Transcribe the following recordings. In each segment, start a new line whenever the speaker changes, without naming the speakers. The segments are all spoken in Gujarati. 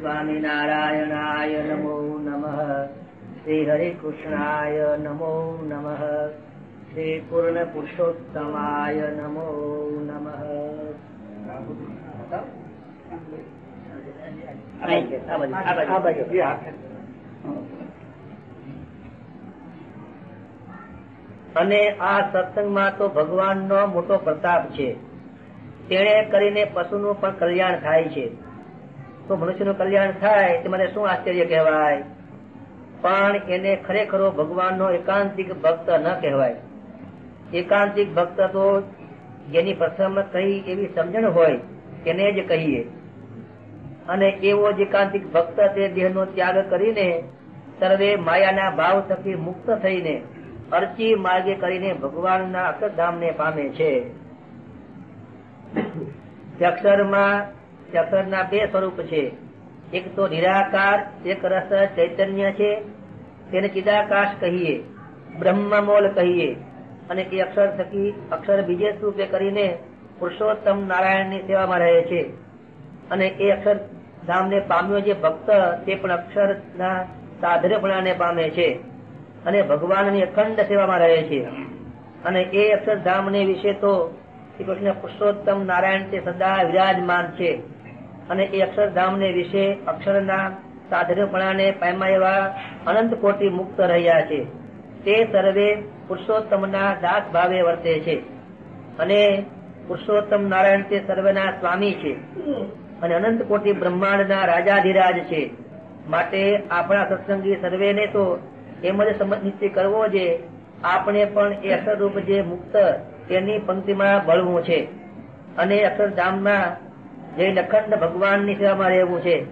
સ્વામિનારાયણાય નમો નમઃ શ્રી હરિકૃષ્ણાય નમો નમઃ શ્રી પૂર્ણ પુરુષોત્તમાય નમો નમઃ આ બાજુ. અને આ સત્સંગમાં તો ભગવાનનો મોટો પ્રતાપ છે. તેણે કરીને પશુનું પણ કલ્યાણ થાય છે. તો મનુષ્યનું કલ્યાણ થાય તે મને શું આશ્ચર્ય કહેવાય? પણ એને ખરેખરો ભગવાનનો એકાંતિક ભક્ત ન કહેવાય. એકાંતિક ભક્ત તો જેની પ્રથમ કઈ એવી સમજણ હોય તેને જ કહીએ. અને એવો જ એકાંતિક ભક્ત તે દેહનો ત્યાગ કરીને સર્વે માયાના ભાવ થકી મુક્ત થઈને અરચી માર્ગે કરીને ભગવાનના અક્ષરધામને પામે છે. અક્ષરમાં અક્ષરના બે સ્વરૂપ છે. એક તો નિરાકાર, એક રસ ચૈતન્ય છે. તેને ચિદાકાશ કહીએ, બ્રહ્મમોલ કહીએ અને એ અક્ષર થકી અક્ષર બીજે સ્વરૂપે કરીને પુરુષોત્તમ નારાયણની સેવામાં રહે છે. અને એ અક્ષર ધામને પામ્યો જે ભક્ત તે પણ અક્ષરના સાધરેપણાને પામે છે અને ભગવાનની અખંડ સેવામાં રહે છે. અને એ અક્ષરધામને વિશે તો શ્રી કૃષ્ણ પુરુષોત્તમ નારાયણ તે સદા વિરાજમાન છે. અને એ અક્ષરધામને વિશે અક્ષરના સાધનપણાને પામ્યા એવા અનંત કોટી મુક્ત રહ્યા છે. તે સર્વે પુરુષોત્તમના દાસ ભાવે વર્તે છે. અને પુરુષોત્તમ નારાયણ તે સર્વના સ્વામી છે. અને અનંત કોટી બ્રહ્માંડના રાજાધિરાજ છે. માટે આપણા સત્સંગી સર્વેને તો એમ જ સમજ નિશ્ચય કરવો છે આપણે પણ એ અક્ષરરૂપ જે મુક્ત તેની પંક્તિમાં બળવું છે. અને અક્ષરધામમાં જે અખંડ ભગવાનની સેવામાં રહેવું છે.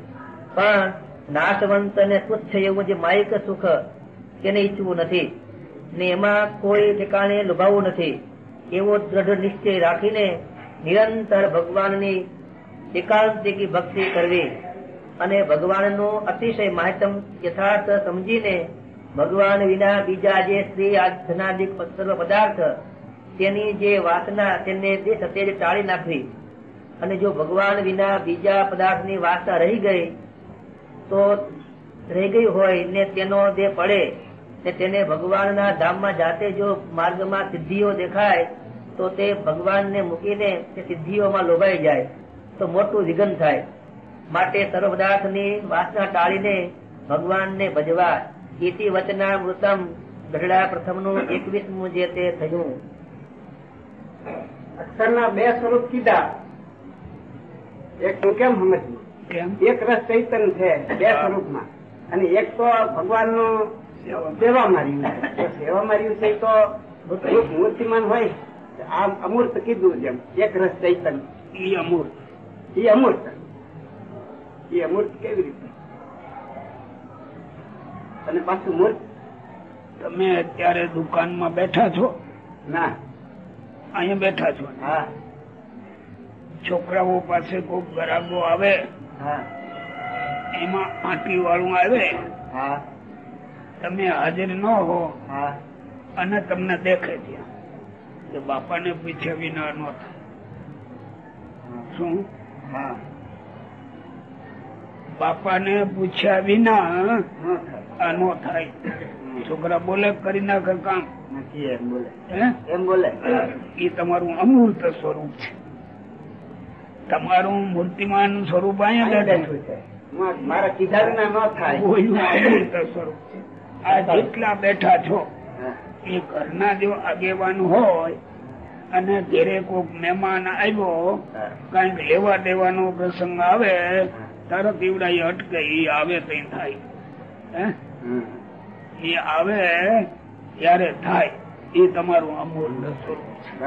પણ નાશવંત અને તુચ્છ એવું જે માયિક સુખ તેને ઈચ્છવું નથી. ને એમાં કોઈ ઠેકાણે લુભાવવું નથી. એવો દ્રઢ નિશ્ચય રાખીને નિરંતર ભગવાનની એકાંતિકી ભક્તિ કરવી અને ભગવાનનું અતિશય માહિતમ યથાર્થ સમજીને ભગવાન વિના બીજા જે સ્ત્રી ધનાદિક સર્વ પદાર્થ તેની જે વાસના તેને તે સતેજ ટાળી નાખવી. અને જો ભગવાન વિના બીજા પદાર્થની વાસના રહી ગઈ, તો રહી ગઈ હોય ને તેનો જે પડે ને તેને ભગવાનના ધામમાં જાતે જો માર્ગમાં સિદ્ધિઓ દેખાય, તો તે ભગવાનને મૂકીને તે સિદ્ધિઓમાં લોભાઈ જાય, તો મોટું વિઘન થાય. માટે સર્વ પદાર્થની વાસના ટાળીને ભગવાનને ભજવા ઇતિ વચના મૃતમ ગઢડા પ્રથમનું એકવીસમું જે તે થયું.
અક્ષરના બે સ્વરૂપ કીધા. એક તો કેમ સમજવું?
કેમ?
એક રસ ચૈતન છે બે સ્વરૂપમાં. અને એક તો ભગવાનનું સેવા માર્યું છે. સેવા માર્યું છે તો એક મૂર્તિમાન હોય. આ અમૂર્ત કીધું જેમ. એક રસ ચૈતન
ઈ અમૂર્ત.
એ અમૂર્ત. એ અમૂર્ત કેવી રીતે? અને પાછું મૂર્ત?
તમે અત્યારે દુકાનમાં બેઠા છો?
ના.
અહીંયા બેઠા છો?
હા.
છોકરાઓ પાસે કોઈ ગરાગો આવે
હા.
એમાં આંટી વાળું આવે
હા.
તમે હાજર ન હો અને તમને દેખે ત્યાં. કે બાપાને પૂછ્યા વિના ન થાય. શું?
હા.
બાપાને પૂછ્યા વિના
આનો થાય.
આ નો થાય. છોકરા બોલે કરી નાખે કામ.
એમ બોલે.
હે?
એમ બોલે.
એ તમારું અમૂર્ત સ્વરૂપ છે. તમારું મૂર્તિમાન સ્વરૂપ અહીંયા
મારા કીધા વિના ન થાય
સ્વરૂપ છે. આ જેટલા બેઠા છો. એ ઘરના જો આગેવાન હોય અને ઘેરે કોઈક મહેમાન આવ્યો કંઈક લેવા દેવાનો પ્રસંગ આવે તરત ઈવડાઈ અટકે એ આવે તઈ થાય. હે? એ આવે ત્યારે થાય. એ તમારું અમૂલ્ય સ્વરૂપ છે.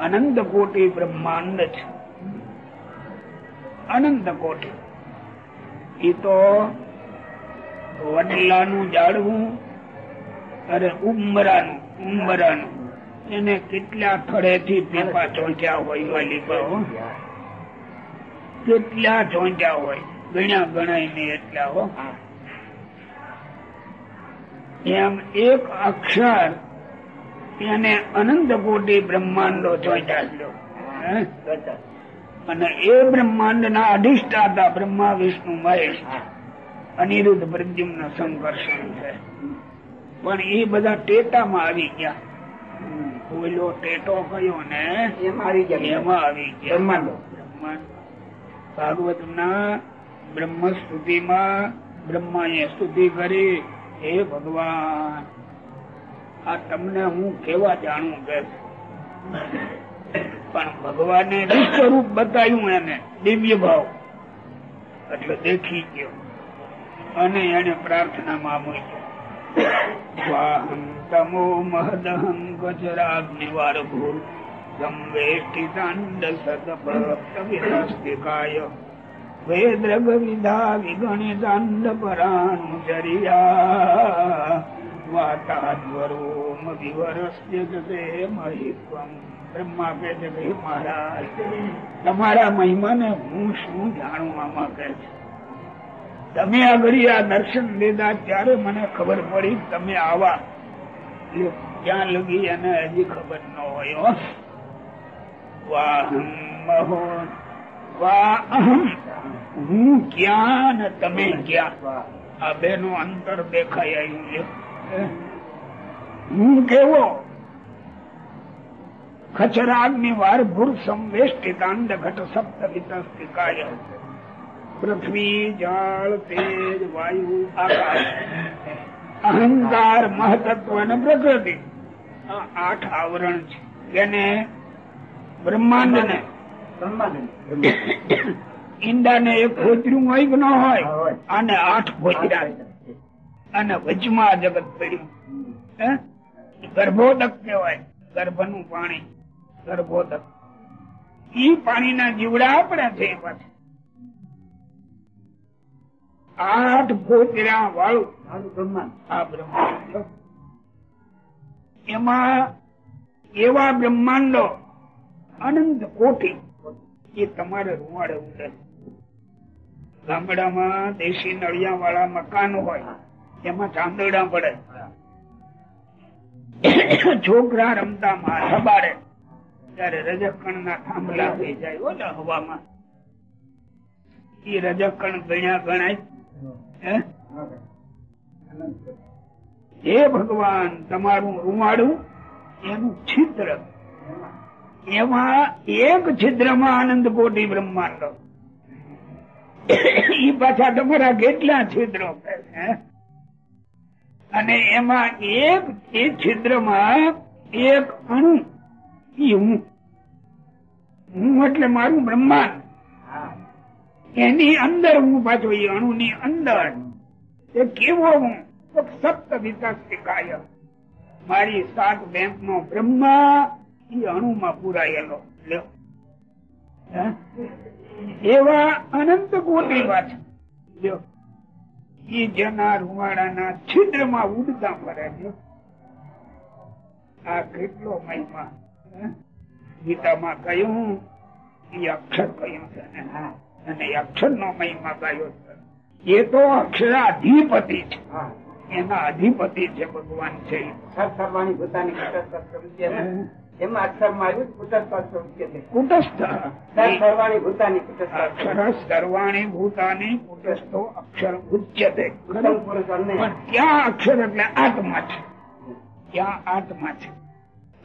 અનંત કોટી બ્રહ્માંડ છે. અનંત કોટી એ તો વડલાનું જાળવું અરે ઉમરાનું ઉમરાનું. એને કેટલા થડેથી પીપા ચોંટ્યા હોય વાલીબાઓ કેટલા ચોંટ્યા હોય. ગણ્યા ગણાય ને એટલા હો. એમ એક અક્ષર એને અનંત કોટી બ્રહ્માંડો ચોંટ્યા? અને એ બ્રહ્માંડ ના અધિષ્ઠાતા બ્રહ્મા વિષ્ણુ મહેશ અનિરુદ્ધ પ્રદ્યુમ્ન સંકર્ષણ છે. પણ એ બધા ટેટામાં આવી ગયા. ઓલો ટેટો કયો ને
એમાં આવી ગયા.
એમાં આવી ગયા.
બ્રહ્માંડો.
ભાગવત ના બ્રહ્મ સ્તુતિમાં બ્રહ્માએ સ્તુતિ કરી હે ભગવાન આ તમને હું કેવા જાણું કે પણ ભગવાને સ્વરૂપ બતાવ્યું એને, દિવ્ય ભાવ. એટલે દેખી ગયો. અને એને પ્રાર્થનામાં મૂક્યો. વાહન તમો મહદહં ગજરાગ્નિવાર ભૂર. સંવેષ્ટિતાંડ સદપ્રસ્તિકાય વેદ્રગ વિધા વિગણિતાંડ પરાણુચર્યા વાતાદ્વરોમ વિવરસ્ય જતે મહિત્વમ. બ્રહ્મા કહે છે ભાઈ મહારાજ, તમારા મહિમાને હું શું જાણું આમાં કહે છે? તમે આગળ આ દર્શન લીધા ત્યારે મને ખબર પડી તમે આવા. ક્યાં લગી એને હજી ખબર ન હોય. વાહમ મહો, વાહમ. હું ક્યાં ને તમે ક્યાં? આ બે નું અંતર દેખાય આવ્યું છે. હું કેવો? ખચરાગ્નિ વાર ભૂર સંવેષ્ટિતાંડ ઘટ સપ્ત વિતસ્તિકાય પૃથ્વી જળ તેજ વાયુ આકાશ અહંકાર મહતત્વ અને પ્રકૃતિ આઠ આવરણ છે એને બ્રહ્માંડ ને ઈંડા ને એક ભોજરું હોય કે ન હોય. અને આઠ ભોજરા અને વચમાં જગત પડ્યું? ગર્ભોદક કહેવાય, ગર્ભનું પાણી ગર્ભોદક. ઈ પાણીના જીવડા આપણે છે પાછા. આઠ ભોજરા વાળું.
બ્રહ્માંડ.
આ બ્રહ્માંડ. એમાં એવા બ્રહ્માંડો અનંત કોટી એ તમારે રૂવાડે ઉડે ગામડામાં દેશી નળિયા વાળા મકાન હોય એમાં ચાંદડા પડે. છોકરા રમતા માથા સબાડે ત્યારે રજકણ ના થાંભલા થઈ જાય ઓલા હવામાં. એ રજકણ ગણ્યા ગણાય. હે? ભગવાન, તમારું રૂવાડું એનું છિદ્ર. એમાં એક છિદ્રમાં આનંદ કોટી બ્રહ્માંડ. ઈ પાછા તમારા કેટલા છિદ્રો? અને એમાં એક એ છિદ્રમાં એક અણુ ઈ હું. હું એટલે મારું બ્રહ્માંડ. એની અંદર હું પાછો એ અણુ ની અંદર. એ કેવો હું? સપ્ત વિકાસિકાય મારી સાત બેંક નો બ્રહ્મા એ અણુમાં પુરાયેલો. એવા અનંત કોટી પાછા લ્યો. ઈ જેના રૂવાડાના છિદ્રમાં ઉડતા ફરે છે. આ કેટલો મહિમા? ગીતામાં કહ્યું એ અક્ષર કહ્યું છે? અને અક્ષર નો મહિમા ગાયો છે? એ તો અક્ષરાધિપતિ છે. એના અધિપતિ છે ભગવાન છે.
સર સર્વાણી ભૂતાની કુટસ્થ સ્વરૂપે છે. એમાં અક્ષરમાં આવ્યું કુટસ્થ સ્વરૂપે છે.
કુટસ્થ.
સર્વાણી ભૂતાની કુટસ્થ
સર્વાણી ભૂતાની કુટસ્થો અક્ષર ઉચ્યતે
ઉત્તમ પુરુષ અન્ને
પણ ત્યાં અક્ષર એટલે આત્મા છે? ત્યાં આત્મા છે?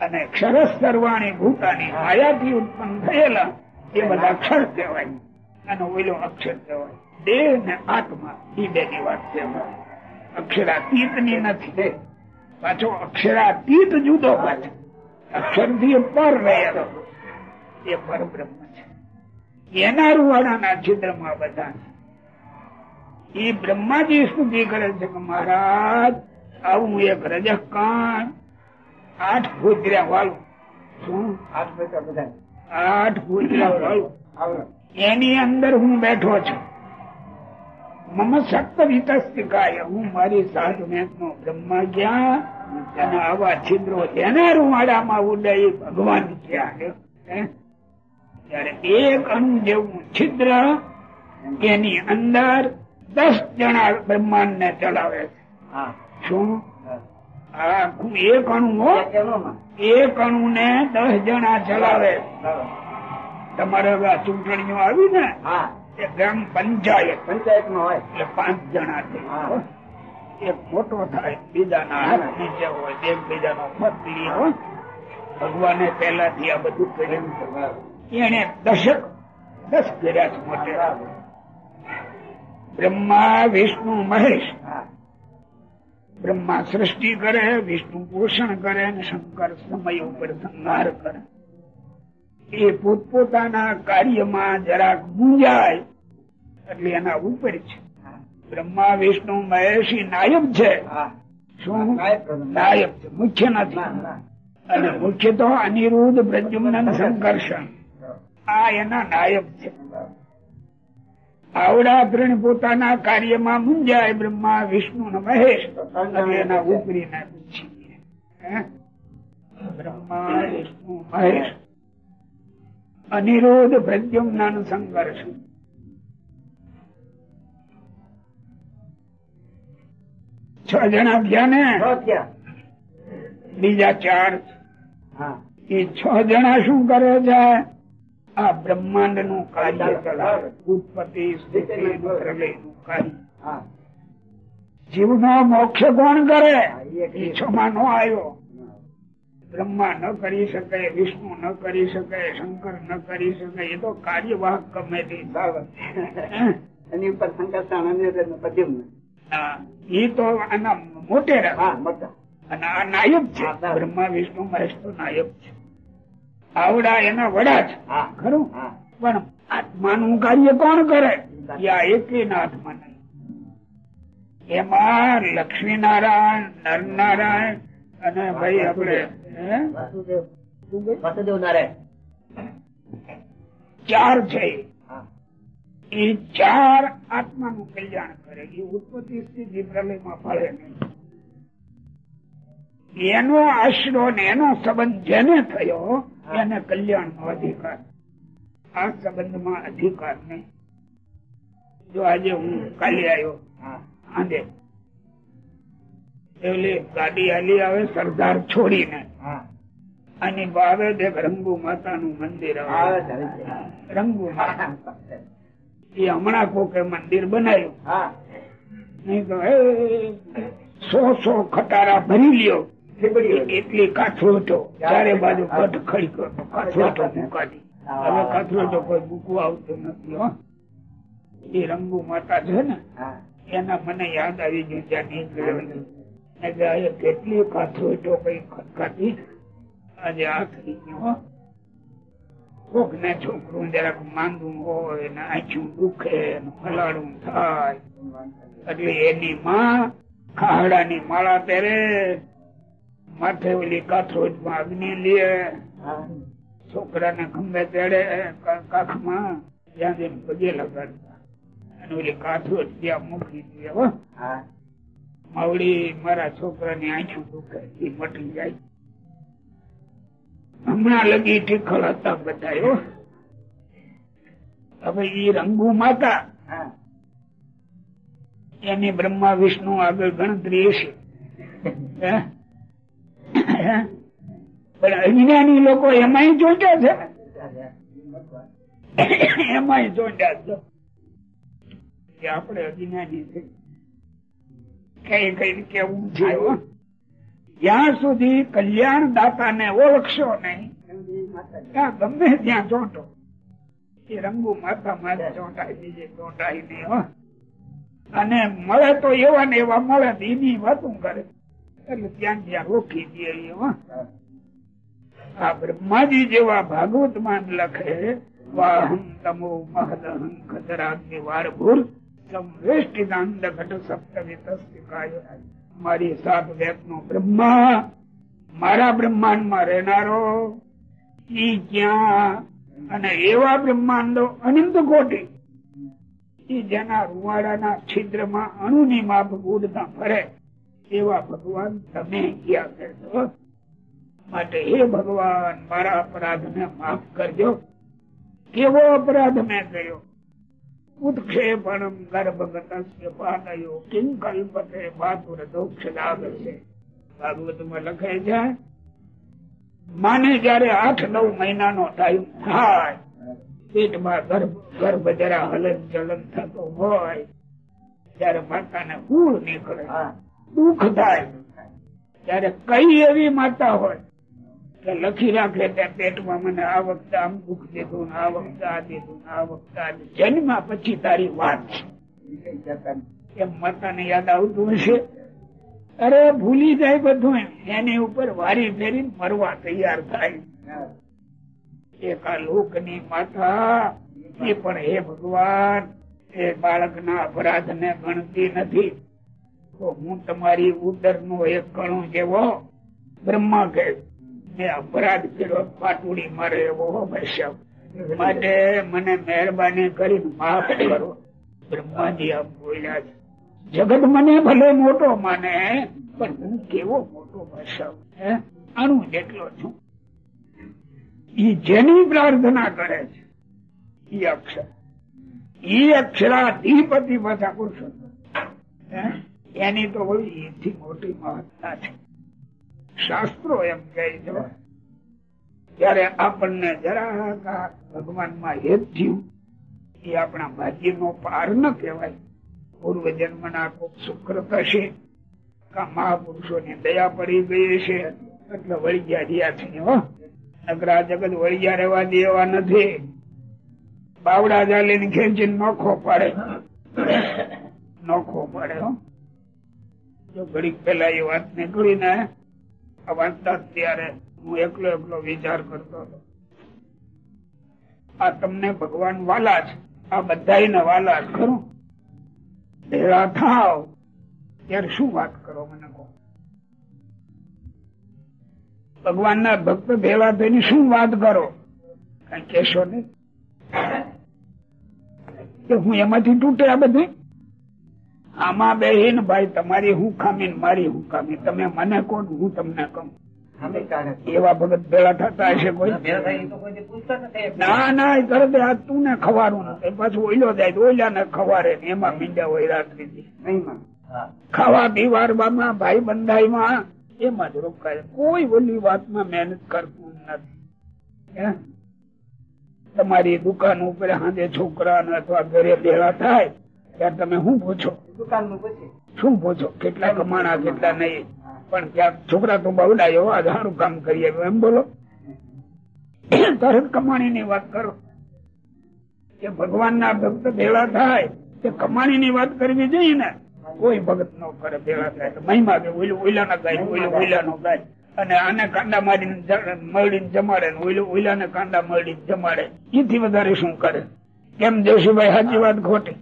અને ક્ષર સર્વાણી ભૂતાની માયાથી ઉત્પન્ન થયેલા એ બધા અક્ષર કહેવાય. અને ઓઈલો અક્ષર કહેવાય. દેહ ને આત્મા એ બે ની વાત છે અક્ષરાતીતની નથી. પાછો અક્ષરાતીત જુદો પાછો. અક્ષરથી પર રહેલો. એ પર બ્રહ્મ છે. એના રૂવાડાના છિદ્રમાં બધા. એ બ્રહ્માજી સ્તુતિ કરે છે કે મહારાજ, આવું એક રજકાન આઠ ભૂતર્યા વાળું. શું?
આઠ પૈસા બધા.
આઠ વાળું. એની અંદર હું બેઠો છું. મમ વિતસ્તિકાય હું મારી સાત મેં નો બ્રહ્મા ક્યાં અને આવા છિદ્રો જેના રૂવાડામાં ઉડે ભગવાન ક્યાં હે? ત્યારે એક અણુ જેવું છિદ્ર એની અંદર દસ જણા બ્રહ્માંડ ને ચલાવે છે.
હા.
શું? આખું એક અણુ હો. એક અણુ ને દસ જણા ચલાવે. તમારે હવે આ ચૂંટણીઓ આવી ને એ ગ્રામ પંચાયત.
નો હોય.
એટલે પાંચ જણા છે. એક મોટો થાય બીજાના હાથ નીચે હોય એક બીજાનો મત લે હોય ભગવાને પહેલાથી આ બધું કર્યું. એને દશક દસ કર્યા છે મોટે. બ્રહ્મા વિષ્ણુ મહેશ.
હા.
બ્રહ્મા સૃષ્ટિ કરે વિષ્ણુ પોષણ કરે અને શંકર સમય ઉપર સંહાર કરે. એ પોતપોતાના કાર્યમાં જરાક ગુંજાય એટલે એના ઉપર છે. બ્રહ્મા વિષ્ણુ મહેશ નાયક નાયબ છે શું?
નાયબ
છે. મુખ્ય નથી. અને મુખ્ય તો અનિરુદ્ધ પ્રદ્યુમ્ન સંકર્ષણ આ એના નાયબ છે. આવડા ત્રણ પોતાના કાર્યમાં મુંજાય બ્રહ્મા વિષ્ણુ ને મહેશ એના ઉપરી ના પૂછી બ્રહ્મા વિષ્ણુ મહેશ. અનિરોધ પ્રદ્યુમ્ન સંઘર્ષ છ જણા ગયા ને? બીજા ચાર.
હા.
એ છ જણા શું કરે છે? આ બ્રહ્માંડનું કાર્ય. ચલાવે ઉત્પત્તિ સ્થિતિ કાર્ય
હા.
જીવનો મોક્ષ કોણ કરે?
એ
નો આવ્યો. બ્રહ્મા ન કરી શકે વિષ્ણુ ન કરી શકે શંકર ન કરી શકે એ તો કાર્યવાહક ગમે તે.
એની ઉપર
એ તો આના મોટેરા
હા મોટા.
અને આ નાયબ છે. બ્રહ્મા વિષ્ણુ મહેશ તો નાયબ છે. આવડા એના વડા છે. ખરું? પણ આત્માનું કાર્ય કોણ કરે? યા એકે આત્મા નહીં એમાં લક્ષ્મીનારાયણ નરનારાયણ અને ભાઈ આપણે?
વાસુદેવ. નારાયણ.
ચાર છે. એ ચાર આત્માનું કલ્યાણ કરે. એ ઉત્પત્તિ સ્થિતિ પ્રલયમાં ફળે નહીં. એનો આશરો ને એનો સંબંધ જેને થયો એને કલ્યાણ નો અધિકાર. આ સંબંધમાં અધિકાર નહીં. જો આજે હું કાલે આવ્યો એટલે ગાડી હાલી આવે સરદાર છોડીને. અને બાવે દેખ રંગુ માતાનું મંદિર
આવે.
આવે. રંગુ માતા. એ હમણાં કોકે મંદિર બનાવ્યું.
હા.
નહીં તો સો સો ખટારા ભરી લ્યો. એટલી કાથરોટો. ચારે બાજુ કટ ખડી કરો. કાથરોટો મુકાતી હવે કાથરોટો કોઈ મૂકવા આવતો નથી હો. એ રંગુ માતા છે ને એના મને યાદ આવી ગયું ત્યાં નીકળ્યો કેટલી કાથરોટો કઈ ખટકાતી? આજે આ થઈ ગયો કોક ને છોકરું જરાક માંદું હોય ને આછું દુખે ફલાડું થાય. એટલે એની માં ખાહડાની માળા પહેરે માથે ઓલી કાથરોજમાં અગ્નિ લે. છોકરાને ખંભે ચડે કાખમાં. ત્યાં જઈને પગે લગાડતા. અને ઓલી કાથરોજ ત્યાં મૂકી દે હો. માવડી મારા છોકરાની આંખું દુખે એ મટી જાય. હમણાં લગી ઠીકલ હતા બધા હો. હવે ઈ રંગુ માતા. એની બ્રહ્મા વિષ્ણુ આગળ ગણતરી હશે. પણ અજ્ઞાની લોકો એમાંય ચોટ્યા છે. એમાંય ચોટ્યા છે. કે આપણે છે. કઈ કેવું છે. જ્યાં સુધી કલ્યાણ ને ઓળખશો નહીં, ત્યાં ગમે ત્યાં ચોંટો. એ રંગુ માથા માથે ચોંટાય, બીજે ચોંટાય નહીં અને મળે તો એવા ને એવા મળે એની વાતું કરે. બ્રહ્માજી જેવા ભાગવતમાં લખે વાહમ તમો મહદહં ખતરાગ્નિ વાર ભૂર સંવેષ્ટિદાંડ ઘટ સપ્તમી મારી સાત વેદ નો બ્રહ્મા, મારા બ્રહ્માંડમાં રહેનારો, ઈ ક્યાં? અને એવા બ્રહ્માંડો અનંત કોટી, ઈ જેના રૂવાડાના છિદ્રમાં અણુની માપ ઉડતા ફરે. એવા ભગવાન તમે ક્યાં કરશો માટે હે ભગવાન, મારા અપરાધ ને માફ કરજો. કેવો અપરાધ મેં કર્યો? ઉત્ક્ષેપણમ ગર્ભગતસ્ય કિં કલ્પતે ભાતુર દોક્ષ છે. ભાગવતમાં લખે છે, માને જયારે આઠ નવ મહિનાનો ટાઈમ થાય ગર્ભ જરા હલન ચલન થતો હોય, ત્યારે માતાને કુળ નીકળે. દુઃખ થાય. ત્યારે કઈ એવી માતા હોય કે લખી રાખે તે પેટમાં મને આ વખતે આમ દુઃખ દીધું ને આ વખતે આ દીધું ને આ વખતે જન્મ પછી તારી વાત એમ માતાને યાદ આવતું હશે? અરે ભૂલી જાય બધું એની ઉપર વારી ફેરી મરવા તૈયાર થાય. એક આ લોકની માતા, એ પણ હે ભગવાન, એ બાળકના અપરાધ ને ગણતી નથી. તો હું તમારી ઉદર નો એક કણો જેવો બ્રહ્મા કે મેં અપરાધ કર્યો, પાટુડી મારે એવો હો માટે મને મહેરબાની કરીને માફ કરો. બ્રહ્માજી આમ બોલ્યા છે. જગત મને ભલે મોટો માને, પણ હું કેવો મોટો ભાષા અણુ જેટલો છું. ઈ જેની પ્રાર્થના કરે છે, ઈ અક્ષર. ઈ અક્ષરાધિપતિ પાછા પુરુષો હે? એની તો એથી મોટી મહત્તા છે. શાસ્ત્રો એમ કહે છે ત્યારે આપણને જરા ભગવાનમાં હેત થયું. એ આપણા ભાગ્ય નો પાર ન કહેવાય. પૂર્વ જન્મ ના કોક સુકૃત હશે મહાપુરુષો ની દયા પડી ગઈ છે એટલે વળગ્યા રહ્યા છે નગરા જગત વળગ્યા રહેવા દેવા નથી. બાવડા જાલી ને ખેંચીને નોખો પડે. નોખો પડે જો ઘડીક પેલા એ વાત નીકળી ને વાંચતા ત્યારે હું એકલો એકલો વિચાર કરતો હતો. આ તમને ભગવાન વાલા છે આ બધા વાલા ખરું? ભેળા થાવ. ત્યારે શું વાત કરો મને કહો? ભગવાન ના ભક્ત ભેળા થઈને શું વાત કરો? કઈ કેશો કે હું એમાંથી તૂટે આ બધું? આમાં બેહીન ભાઈ તમારી હું ખામી મારી હું ખામી તમે મને કોણ? હું તમને કહું એવા ભગત ભેળા થતા હશે કોઈ? ના ના એ તરત આ તું ને ખવારું નથી. પાછું ઓઈલો જાય ઓઈલા ને ખવારે એમાં મીંડા હોય રાત્રિથી ખાવા પીવારમાં ભાઈ બંધાઈમાં એમાં જ રોકાય. કોઈ ઓલી વાતમાં મહેનત કરતું નથી? તમારી દુકાન ઉપર હાજે છોકરા ને અથવા ઘરે ભેળા થાય ત્યારે તમે શું પૂછો શું પૂછો કેટલા કમાણા કેટલા નહીં. પણ ક્યાંક છોકરા તો બવડાયો આ સારું કામ કરીએ એમ બોલો. તરત કમાણી ની વાત કરો. કે ભગવાન ના ભક્ત ભેળા થાય તે કમાણી ની વાત કરવી જોઈએ ને. કોઈ ભગત નો કરે ભેળા થાય. મહિમા કે ઓઈલું ના ગાય ઓલું ઓઈલા નો ગાય. અને આને કાંડા મારીને મરડીને જમાડે ને ઓઈલું ને કાંડા મરડીને જમાડે. એથી વધારે શું કરે? કેમ જોશીભાઈ સાચી વાત ખોટી?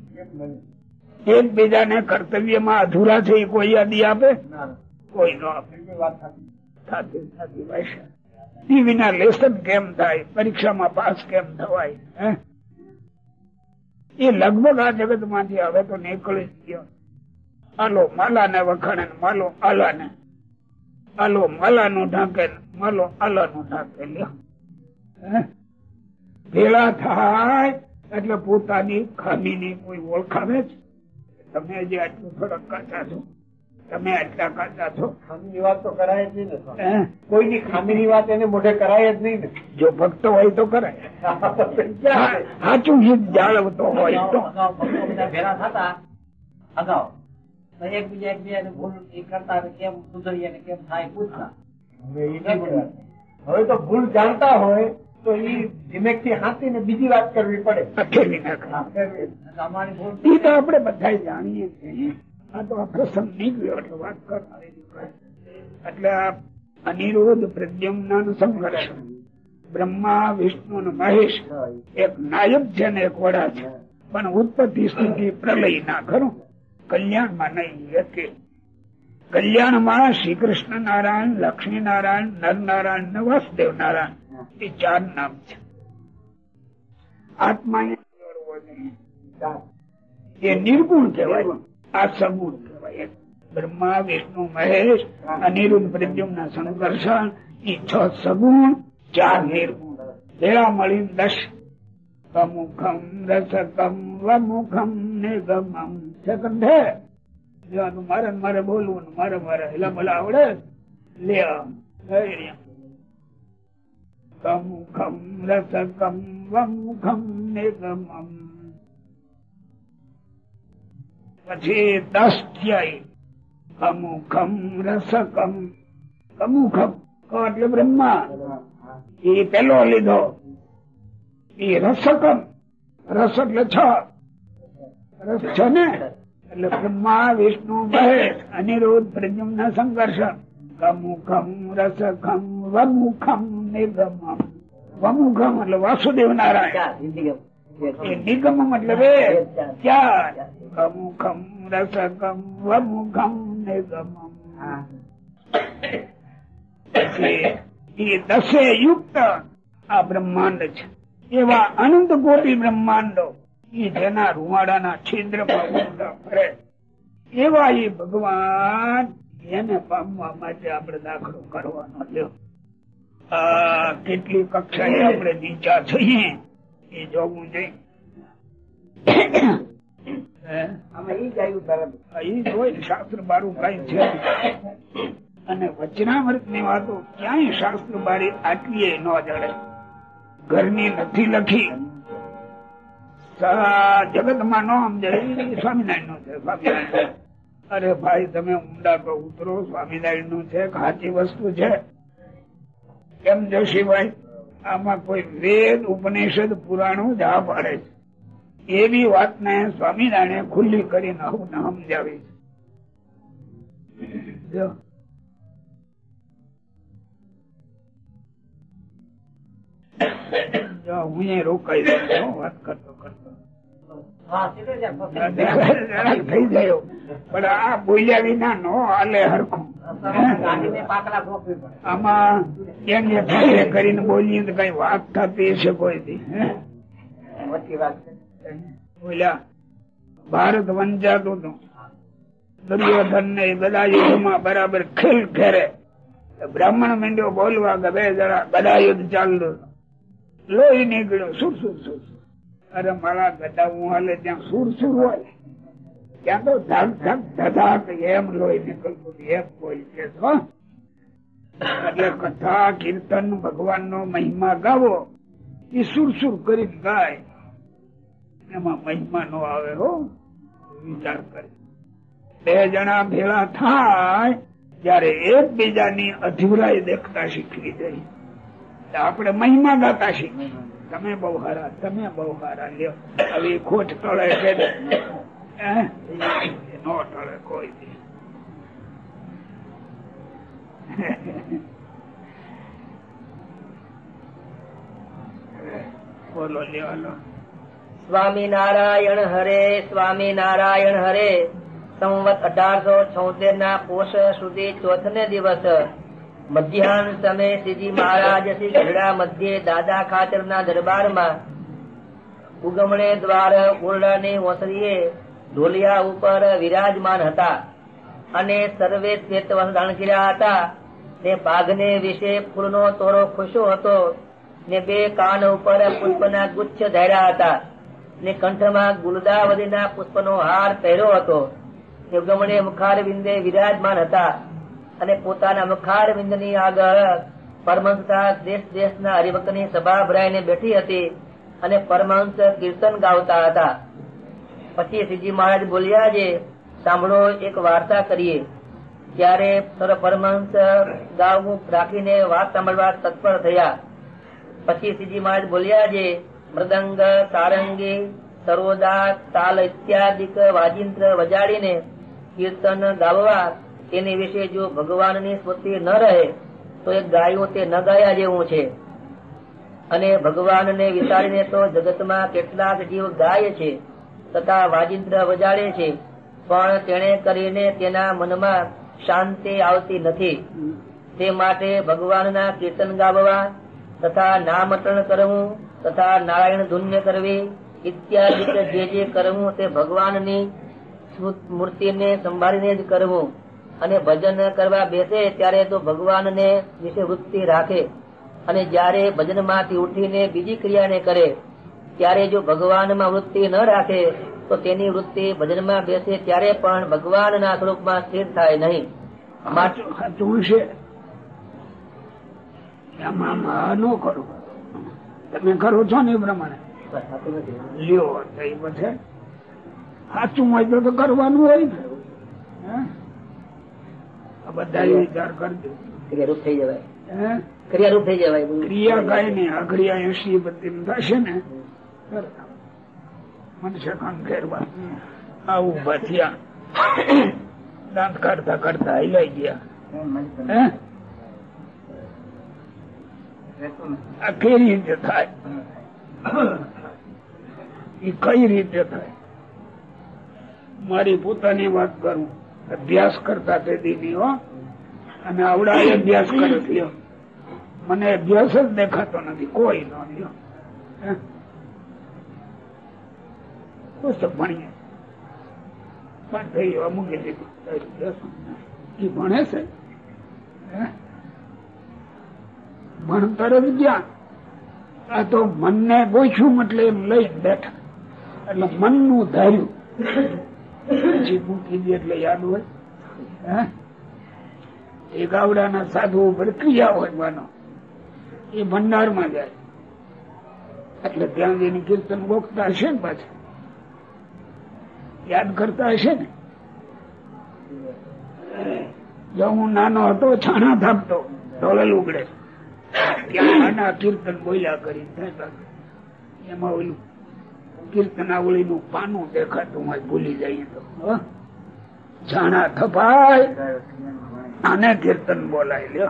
એકબીજાને કર્તવ્યમાં અધૂરા છે એ કોઈ યાદી આપે? કોઈ ન આપે. વિના લેસન કેમ થાય? પરીક્ષામાં પાસ કેમ થવાય? હે? એ લગભગ આ જગતમાંથી હવે તો નીકળી ગયો. આલો માલા ને વખાણે માલો આલા ને આલો માલા નું ઢાંકે માલો આલા નું ઢાંકે. લ્યો? ભેળા થાય એટલે પોતાની ખામી ની કોઈ ઓળખાવે છે તમે હજી આટલું થોડાક કાચા છો તમે આટલા કાચા છો
ખામીની વાત તો કરાય જ નહીં ને? કોઈની ખામીની વાત એને મોઢે કરાય જ નહીં ને.
જો ભક્ત હોય તો કરાય. સાચું હિત જાળવતો હોય તો.
ભેરા થતા. અગાઉ. એકબીજા એકબીજાને ભૂલ એ કરતા કેમ સુધરીએ કેમ થાય પૂછતા.
હવે તો ભૂલ જાણતા હોય તો એ ધીમેકથી હાથી ને બીજી વાત કરવી પડે.
એ તો આપણે બધા જાણીએ છીએ. આ તો આ પ્રસંગ ગયો એટલે વાત એટલે આ અનિરોધ પ્રદ્યમના સંઘર્ષ બ્રહ્મા વિષ્ણુ ને મહેશ એક નાયક છે ને એક વડા છે. પણ ઉત્પત્તિ સ્થિતિ પ્રલય ના ખરું કલ્યાણમાં નહીં કે કલ્યાણમાં શ્રી કૃષ્ણ નારાયણ લક્ષ્મી નારાયણ નર નારાયણ ને વાસુદેવ નારાયણ. એ નામ છે. આત્મા એ. નિર્ગુણ કહેવાય. આ સગુણ કહેવાય. બ્રહ્મા, વિષ્ણુ, મહેશ, અનિરુદ્ધ, પ્રદ્યુમ્ન સંઘર્ષણ એ છ સગુણ, ચાર નિર્ગુણ. ભેળા મળી દસ કમુખમ, રસકમ, વમુખમ, નિગમમ. સેકન્ડ મારે મારે બોલવું મારે મારે હેલા ભલા આવડે. લે કમુખમ રસકમ વમુખમ નિગમમ પછી દસ કમુખમ રસકમ કમુખમ એટલે બ્રહ્મા એ પેલો લીધો એ રસકમ રસ એટલે છ। રસ છ ને? એટલે બ્રહ્મા, વિષ્ણુ, મહેશ, અનિરુદ્ધ પ્રજ્ઞ સંઘર્ષ કમુખમ રસખમ વમુખમ નિગમમ. વમુખમ એટલે વાસુદેવ નારાયણ.
નિગમ. જિંદગી.
એ ચાર. દસે યુક્ત આ બ્રહ્માંડ છે. એવા અનંત કોટી બ્રહ્માંડો એ જેના રૂવાડાના ઉડતા ફરે એવા એ ભગવાન એને પામવા માટે આપણે દાખલો કરવાનો આ કેટલી કક્ષાએ આપણે નીચા થઈએ એ જોવું જોઈએ શાસ્ત્ર બારું કઈ છે અને વચનામૃતની વાતો ક્યાંય શાસ્ત્ર બારી આટલી ન જડે ઘરની નથી લખી. જગતમાં ન સમજે. ઈ સ્વામિનારાયણનું છે સ્વામિનારાયણ. અરે ભાઈ તમે ઊંડા પર ઉતરો સ્વામિનારાયણનું છે સાચી વસ્તુ છે. કેમ જોશીભાઈ આમાં કોઈ વેદ, ઉપનિષદ, પુરાણું જ આ પાડે છે. એવી વાતને સ્વામિનારાયણ ખુલ્લી કરીને હું સમજાવી છે. હું રોકાઈ દઉં વાત કરતો. થઈ ગયો પણ આ બોલ્યા વિના નો હાલે હરખું. આમાં એમ કરીને બોલીએ તો કઈ વાત થતી હશે કોઈ દી હે?
મોટી વાત છે.
બોલ્યા ભારત વંચાતું હતું દુર્યોધન ને બધા યુદ્ધમાં બરાબર ખેલ ખેરે બ્રાહ્મણ મંડ્યો બોલવા કે બે જરા બધા યુદ્ધ ચાલતું લોહી નીકળ્યો શું શું સુર. અરે મારા ગદા હું હાલે ત્યાં સુર સુર હોય. ત્યાં તો ધક ધક ધધાક એમ લોહી નીકળતું એમ કોઈ છે, એટલે કથા કીર્તન ભગવાન નો મહિમા ગાવો એ સુર સુર કરી ગાય. એમાં મહિમા નો આવે હો. વિચાર કરે. બે જણા ભેળા થાય ત્યારે એકબીજાની અધુરાય દેખતા શીખવી તો આપણે મહિમા ગાતા શીખી તમે બહુ હારા, તમે બહુ હારા, લ્યો હવે ખોટ ટળે છે ને. હે? એ નો ટળે કોઈ દી બોલો, લ્યો હાલો
સ્વામિનારાયણ હરે સ્વામિનારાયણ હરે સંવત અઢારસો છોતેર ના પોષ સુધી ચોથ ને દિવસ મધ્યાહન સમયે શ્રીજી મહારાજ શ્રી ગઢડા મધ્યે દાદા ખાચર ના દરબારમાં ઉગમણે દ્વાર ઓરડાની ઓસરીએ ઢોલિયા ઉપર વિરાજમાન હતા અને સર્વે શ્વેત વસ્ત્ર કર્યા હતા. ને પાઘને વિશે ફૂલનો તોરો ખુશો હતો. ને બે કાન ઉપર પુષ્પના ગુચ્છ ધાર્યા હતા. ને કંઠમાં ગુલદાવદીના પુષ્પનો હાર પહેર્યો હતો. ને ઉગમણે મુખાર બિંદે વિરાજમાન હતા. અને પોતાના મુખાર બિંદની આગળ પરમહંસતા દેશ દેશના હરિભક્તની સભા ભરાઈને બેઠી હતી અને પરમહંસ કીર્તન ગાવતા હતા. પછી શ્રીજી મહારાજ બોલ્યા છે સાંભળો, એક વાર્તા કરીએ. ત્યારે સર પરમહંસ ગાવું રાખીને વાત સાંભળવા તત્પર થયા. પછી શ્રીજી મહારાજ બોલ્યા છે મૃદંગ સારંગી સરોદા તાલ ઇત્યાદિક વાજિંત્ર વજાડીને કીર્તન ગાવવા તેની વિશે જો ભગવાનની સ્મૃતિ ન રહે, તો એ ગાયો તે ન ગાયા જેવું છે. અને ભગવાનને વિચારીને તો જગતમાં કેટલાક જીવ ગાય છે, તથા વાજિંત્ર વજાડે છે, પણ તેણે કરીને તેના મનમાં શાંતિ આવતી નથી. તે માટે ભગવાનના કીર્તન ગાવવા, તથા નામકરણ કરવું, તથા નારાયણ ધૂન્ય કરવી, ઇત્યાદિ જે જે કરવું તે ભગવાનની મૂર્તિને સંભાળીને જ કરવું. અને ભજન કરવા બેસે ત્યારે તો ભગવાનને વિશે વૃત્તિ રાખે. અને જ્યારે ભજનમાંથી ઉઠીને બીજી ક્રિયાને કરે, ત્યારે જો ભગવાનમાં વૃત્તિ ન રાખે, તો તેની વૃત્તિ ભજનમાં બેસે ત્યારે પણ ભગવાનના સ્વરૂપમાં સ્થિર થાય નહીં.
સાચું છે? ન કરો. તમે કરો છો ને એ પ્રમાણે. લ્યો સાચું હોય તો કરવાનું હોય ને. બધા વિચાર કરજો
ક્રિયારૂપ થઈ જવાય. ક્રિયારૂપ થઈ જવાય
ક્રિયા કઈ નહીં આ એસી બધી થશે ને કરતા. કામ ફેરવા આવું ઊભા થયા. દાંત કાઢતા કાઢતા હિલાઈ ગયા? આ કઈ રીતે થાય? એ કઈ રીતે થાય? મારી પોતાની વાત કરું. અભ્યાસ કરતા તે દીદીઓ, અને આવડા અભ્યાસ કરે. મને અભ્યાસ જ દેખાતો નથી, કોઈ નો ભણીએ? પણ થઈ ગયો મૂકી દીધું એ ભણે છે? ભણતર જ જ્ઞાન. આ તો મનને પૂછ્યું એટલે એમ લઈને બેઠા. એટલે મનનું ધાર્યું. પછી મૂકી દે એ સાધુ ઉપર હોય માનો. એ ભંડારમાં જાય. એટલે ત્યાં જઈને કીર્તન ગોખતા હશે ને પાછા. યાદ કરતા હશે ને? જો હું નાનો હતો, છાણા થાપતો, ઢોલલ ઉગડે. ત્યાં નાના કીર્તન બોલ્યા કરી. એમાં ઓલું કીર્તનાવળી નું પાનું દેખાતું હોય, ભૂલી જઈએ તો. જાણા થપાય આને કીર્તન બોલાય લ્યો.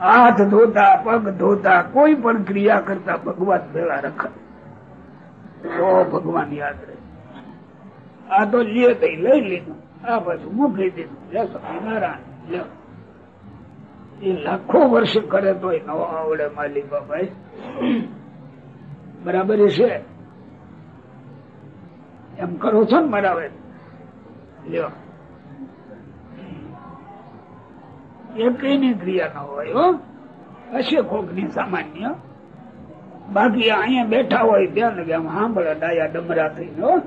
હાથ ધોતા, પગ ધોતા, કોઈ પણ ક્રિયા કરતા ભગવાન ભેળા રખાય તો ભગવાન યાદ રહે. આ તો લે તઈ લઈ લીધું, આ પાછું મૂકી દીધું. સ્વામિનારાયણ લ્યો. એ લાખો વર્ષ કરે તોય ન આવડે માલી બાબા બરાબર છે? એમ કરો છો ને બરાબર લ્યો. એકની ક્રિયા ન હોય હો. હશે કોકની સામાન્ય. બાકી અહીંયા બેઠા હોય ત્યાં લગે આમ સાંભળે ડાયા ડમરા થઈને હો.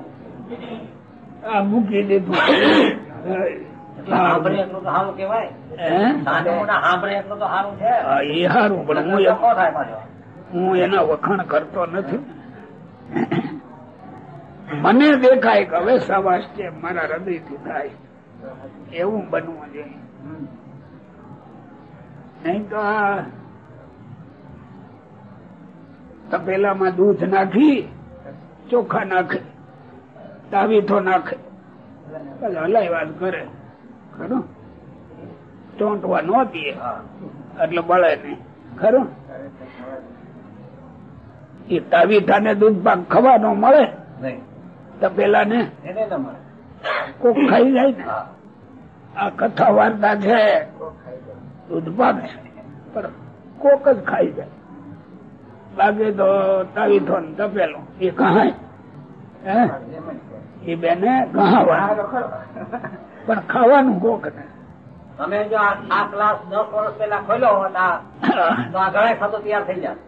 આ મૂકી દીધું. હું એના વખાણ કરતો નથી. મને દેખાય કે હવે સવાસ છે, મારા હૃદયથી થાય. એવું બનવું જોઈએ. નહીં તો તપેલામાં દૂધ નાખી, ચોખા નાખે, તાવીથો નાખે. હલાય હલાઈ કરે. ખરું? ચોંટવા ન દે. એટલે બળે નહીં. ખરું? એ તાવીથા ને દૂધ પાક ખવાનો મળે?
નહીં.
તપેલા ને કોક ખાઈ જાય ને. આ કથા વાર્તા છે દૂધ છે પણ કોક જ ખાઈ જાય. બાકી તો તાવીથો ને તપેલો એ કહાય? એ બેને કહાવા પણ ખાવાનું કોક ને.
તમે જો આ ક્લાસ દસ વર્ષ પહેલા ખોલ્યો હોત આ ઘણા ખાતો તૈયાર થઈ જાય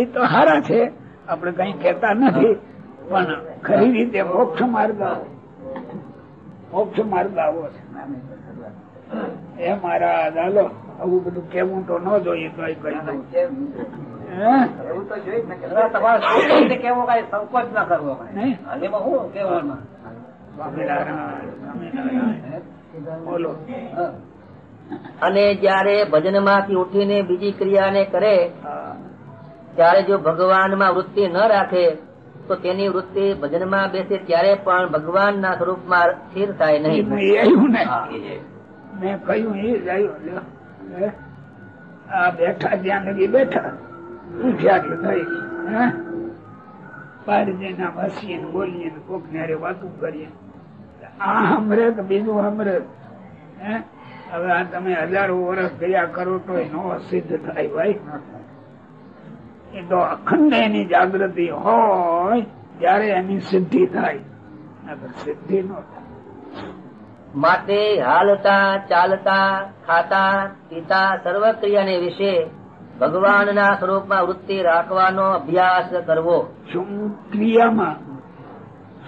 એ તો સારા છે. આપણે કઈ કેતા નથી. પણ ખરી રીતે મોક્ષ માર્ગ મોક્ષ માર્ગ આવો છે. એ મારા ચાલો આવું બધું કેવું તો ન જોઈએ તો કહી દઉં. હે?
એવું તો જોઈ જ ને કે તમારે શું રીતે કેવું કઈ સંકોચ ના કરવો
નહીં?
અને જયારે ભજનમાંથી ઉઠીને બીજી ક્રિયાને કરે ત્યારે જો ભગવાનમાં વૃત્તિ ન રાખે તો તેની વૃત્તિ ભજનમાં બેસે ત્યારે પણ ભગવાનના સ્વરૂપમાં સ્થિર થાય નહીં.
મેં કહ્યું એ જ આવ્યું લ્યો. હે? આ બેઠા ત્યાં લગી બેઠા ઉઠ્યા એટલે થઈ ગયું. હે? બહાર હસીએ ને બોલીએ ને કોક ને વાતું કરીએ આ હમરે કે બીજું હમરે હે હવે આ તમે હજારો વર્ષ ગયા કરો તો નો સિદ્ધ થાય ભાઈ એ તો અખંડ એની જાગૃતિ હોય ત્યારે એની સિદ્ધિ થાય. સિદ્ધિ નો થાય.
માટે હાલતા ચાલતા ખાતા પીતા સર્વ ક્રિયાને વિશે ભગવાનના સ્વરૂપમાં વૃત્તિ રાખવાનો અભ્યાસ કરવો.
શું ક્રિયામાં?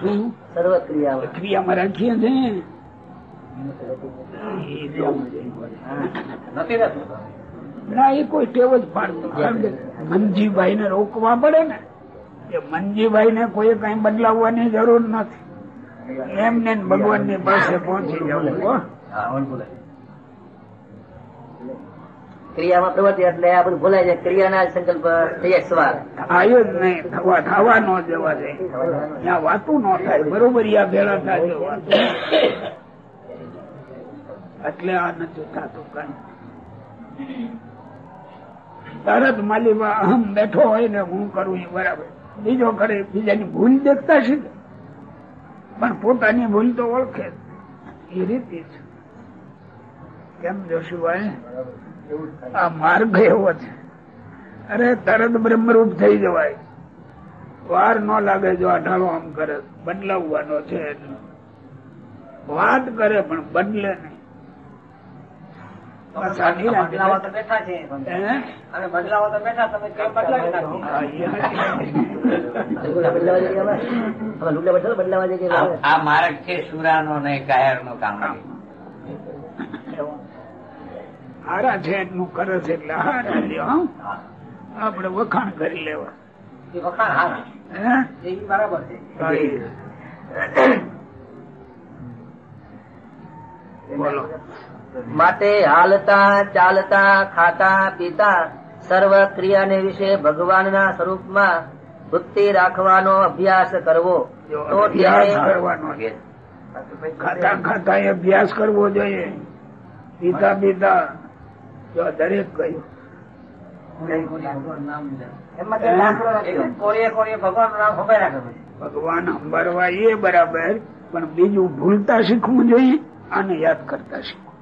શું?
સર્વ ક્રિયામાં
ક્રિયામાં રાખીએ છે? એ જોવું જોઈએ.
નથી
ના એ કોઈ ટેવ જ પાડતું કે મનજીભાઈ ને રોકવા પડે ને એ મનજીભાઈ ને કોઈ કઈ બદલાવવાની જરૂર નથી. એમને ભગવાનની પાસે પહોંચી જવું.
ક્રિયામાં પ્રવૃત્તિ એટલે આ બધું ભૂલાય જાય. ક્રિયાના સંકલ્પ થઈ જાય સવાર
આવ્યો જ નહીં. થવા થવા ન જવા દે. ત્યાં વાતું ન થાય. બરોબર યા ભેળા થાય એટલે આ નથી થતું કઈ. તરત માલીમાં અહમ બેઠો હોય ને હું કરું એ બરાબર. બીજો કરે બીજાની ભૂલ દેખતા શીખે પણ પોતાની ભૂલ તો ઓળખે એ રીતે છે કેમ જોશુભાઈ? આ માર્ગ એવો છે. અરે તરત બ્રહ્મરૂપ થઈ જવાય. વાર ન લાગે જો અઢાળો આમ કરે. બદલાવવાનો છે વાત કરે પણ બદલે નહીં. પાછા તો બેઠા છે અને હાચી.
તો બેઠા તમે અમે? અમે લુગડા બદલાવા જઈએ
આ આ માર્ગ છે સુરાનો ને કાયર નો કામ
હારા છે એટલું કરે છે એટલે હારા લ્યો આપડે આપણે વખાણ કરી લેવા. હે?
બરાબર છે.
બોલો.
માટે હાલતા ચાલતા ખાતા પીતા સર્વ ક્રિયાને વિશે ભગવાનના સ્વરૂપમાં વૃત્તિ રાખવાનો અભ્યાસ કરવો. તો
ખાતા ખાતા અભ્યાસ કરવો જોઈએ. પીતા પીતા જો દરેક
રાખે
ભગવાન અંબારવા એ બરાબર પણ બીજું ભૂલતા શીખવું જોઈએ અને યાદ કરતા શીખવું.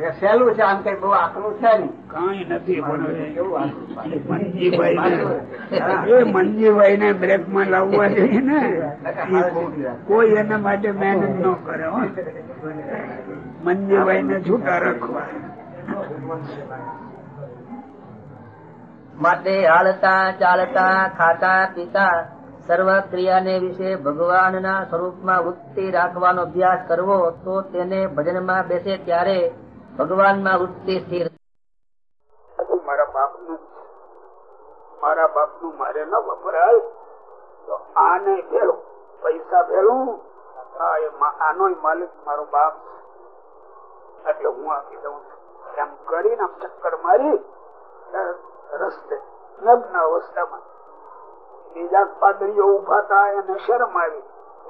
સહેલું છે આમ કઈ બહુ આકરું છે નહીં.
કઈ નથી મનજીભાઈ ને બ્રેકમાં લાવવા જોઈએ ને. કોઈ એના માટે મહેનત ન કરે મનજીભાઈ ને છૂટા રાખવા.
માટે હાલતા ચાલતા ખાતા પીતા સર્વ ક્રિયાને વિશે ભગવાનના સ્વરૂપમાં વૃત્તિ રાખવાનો અભ્યાસ કરવો તો તેને ભજનમાં બેસે ત્યારે ભગવાનમાં વૃત્તિ સ્થિર.
મારા બાપનું મારા બાપનું મારે ન વપરાય. તો આને ભેળું, પૈસા ભેળું. આ એ મા- આનોય માલિક મારો બાપ એટલે હું આપી દઉં એમ કરીને ચક્કર મારી રસ્તે લગ્ન અવસ્થામાં બીજા પાદરીઓ ઊભા હતા એને શરમ આવી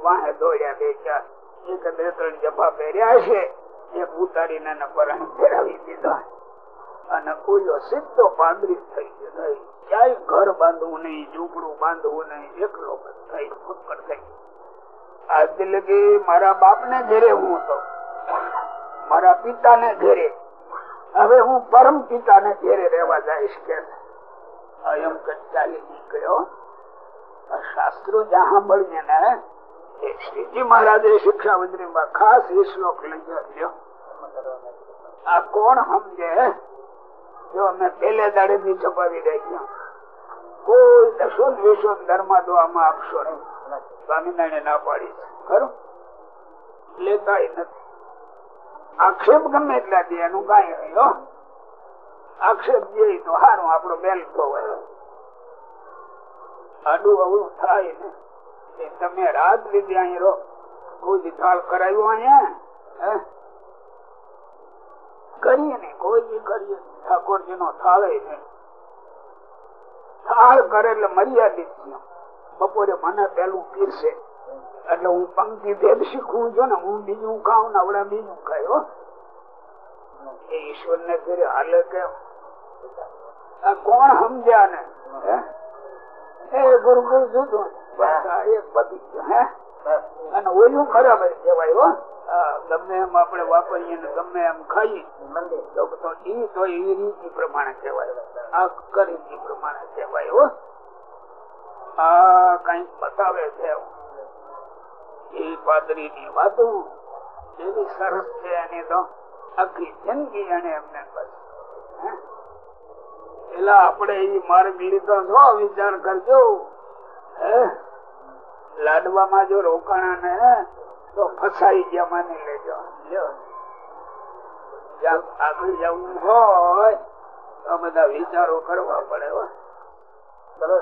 વાહે દોડ્યા બે ચાર એક બે ત્રણ જફા પહેર્યા છે. એક ઉતારીને એને પરાણે દીધા. અને ઓલો સીધો પાંદરી થઈ ગયો. ક્યાંય ઘર બાંધવું નહીં, ઝૂંપડું બાંધવું નહીં, એકલો થઈ ફક્કડ ગયો. મારા બાપ ને ઘેરે હું હતો. મારા પિતા ને ઘેરે. હવે હું પરમ પિતા ને ઘેરે રહેવા જઈશ કે એમ ચાલી આ શાસ્ત્રો જ્યાં સાંભળીએ ને શ્રીજી મહારાજે શિક્ષાવંતરી માં ખાસ એ શ્લોક લઈ આ કોણ સમજે? જો અમે પેલે દાડે થી છપાવી રહ્યા કોઈ દશો વિશ્વ ધર્મ આમાં આપશો નહીં. સ્વામિનારાયણ ના પાડી ખરું? લેતા નથી. આક્ષેપ ગમે એટલા દે, એનું કઈ નહીં આક્ષેપ દે તો સારું આપણો બેલ હોય આડું અવડું થાય ને. તમે રાત લીધી અહીં રહો. કોઈ થાળ કરાયું અહીંયા કરીએ ને, કોઈ બી કરીએ ઠાકોરજી નો થાળ છે. થાળ કરે એટલે મર્યાદિત બપોરે મને પેલું પીરશે એટલે હું પંક્તિ ભેદ શીખવું છું ને, હું બીજું ખાઉં ને બીજું ખાયો એ ઈશ્વર ને ઘરે હાલે આ કોણ સમજ્યા ને? એ ગુરુ ગુરુ અને એ પાદરી ની વાતો એવી સરસ છે એની તો આખી જિંદગી એને એમને બસ? પેલા આપણે એ માર્ગ લીધો છો, વિચાર કરજો. હે? લાડવામાં જો રોકાણા ને તો ફસાઈ ગયા માની લેજો. આગળ જવું હોય, તો બધા વિચારો કરવા પડે.
ચલો